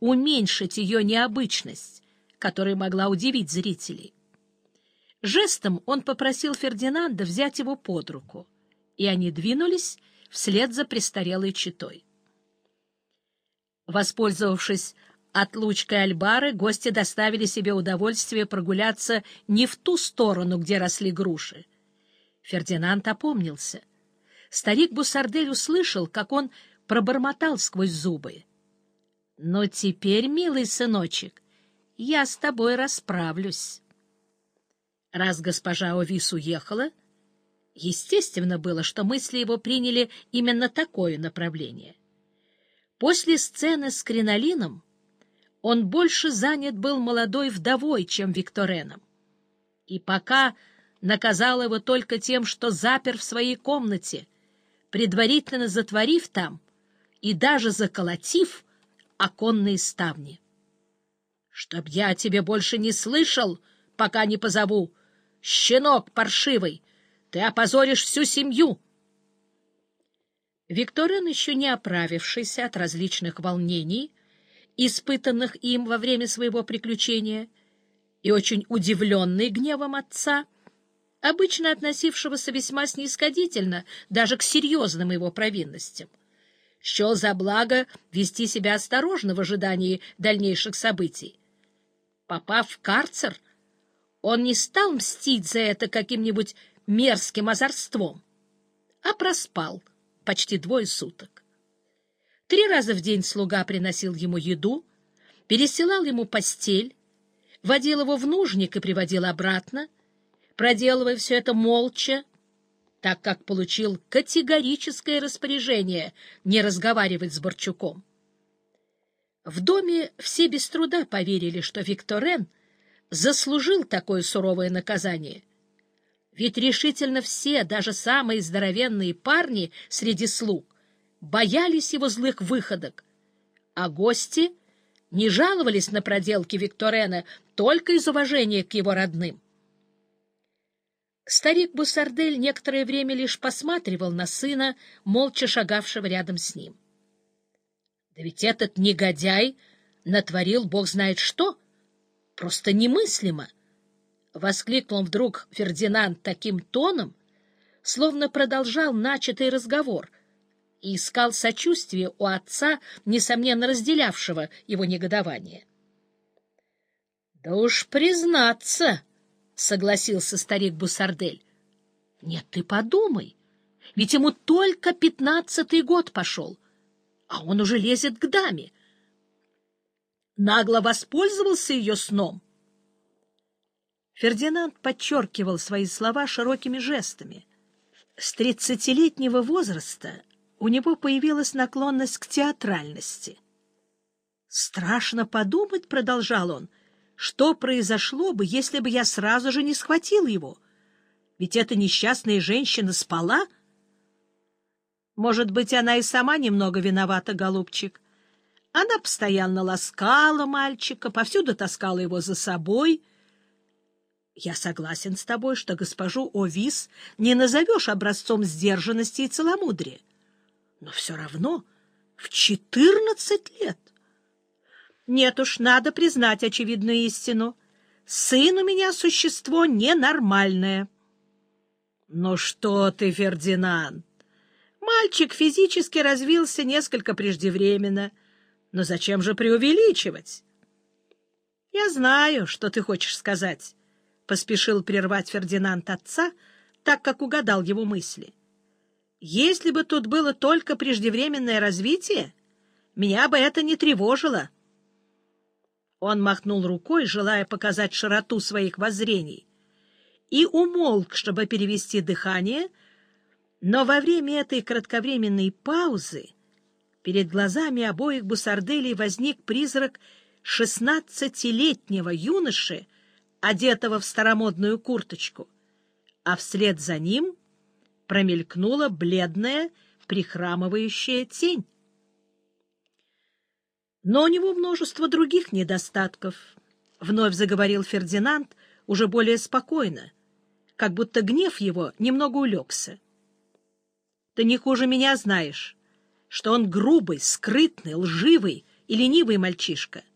уменьшить ее необычность, которая могла удивить зрителей. Жестом он попросил Фердинанда взять его под руку, и они двинулись вслед за престарелой читой. Воспользовавшись отлучкой Альбары, гости доставили себе удовольствие прогуляться не в ту сторону, где росли груши. Фердинанд опомнился. Старик Бусардель услышал, как он пробормотал сквозь зубы. — Но теперь, милый сыночек, я с тобой расправлюсь. Раз госпожа Овис уехала, естественно было, что мысли его приняли именно такое направление. После сцены с кринолином он больше занят был молодой вдовой, чем Виктореном. И пока наказал его только тем, что запер в своей комнате, предварительно затворив там и даже заколотив оконные ставни. — Чтоб я тебе больше не слышал, пока не позову. Щенок паршивый, ты опозоришь всю семью. Викторин, еще не оправившийся от различных волнений, испытанных им во время своего приключения, и очень удивленный гневом отца, обычно относившегося весьма снисходительно даже к серьезным его провинностям, счел за благо вести себя осторожно в ожидании дальнейших событий. Попав в карцер, он не стал мстить за это каким-нибудь мерзким озорством, а проспал почти двое суток. Три раза в день слуга приносил ему еду, пересылал ему постель, водил его в нужник и приводил обратно, проделывая все это молча, так как получил категорическое распоряжение не разговаривать с Борчуком. В доме все без труда поверили, что Викторен заслужил такое суровое наказание. Ведь решительно все, даже самые здоровенные парни среди слуг, боялись его злых выходок, а гости не жаловались на проделки Викторена только из уважения к его родным. Старик Бусардель некоторое время лишь посматривал на сына, молча шагавшего рядом с ним. Да ведь этот негодяй натворил бог знает что. Просто немыслимо. Воскликнул вдруг Фердинанд таким тоном, словно продолжал начатый разговор и искал сочувствия у отца, несомненно разделявшего его негодование. — Да уж признаться, — согласился старик Бусардель. — Нет, ты подумай, ведь ему только пятнадцатый год пошел, а он уже лезет к даме. Нагло воспользовался ее сном. Фердинанд подчеркивал свои слова широкими жестами. С тридцатилетнего возраста у него появилась наклонность к театральности. «Страшно подумать», — продолжал он, — что произошло бы, если бы я сразу же не схватил его? Ведь эта несчастная женщина спала. Может быть, она и сама немного виновата, голубчик. Она постоянно ласкала мальчика, повсюду таскала его за собой. Я согласен с тобой, что госпожу Овис не назовешь образцом сдержанности и целомудрия. Но все равно в четырнадцать лет нет уж, надо признать очевидную истину. Сын у меня существо ненормальное. Ну что ты, Фердинанд? Мальчик физически развился несколько преждевременно. Но зачем же преувеличивать? Я знаю, что ты хочешь сказать, — поспешил прервать Фердинанд отца, так как угадал его мысли. Если бы тут было только преждевременное развитие, меня бы это не тревожило. — он махнул рукой, желая показать широту своих воззрений, и умолк, чтобы перевести дыхание, но во время этой кратковременной паузы перед глазами обоих бусарделей возник призрак шестнадцатилетнего юноши, одетого в старомодную курточку, а вслед за ним промелькнула бледная, прихрамывающая тень. Но у него множество других недостатков, — вновь заговорил Фердинанд уже более спокойно, как будто гнев его немного улегся. — Ты не хуже меня знаешь, что он грубый, скрытный, лживый и ленивый мальчишка —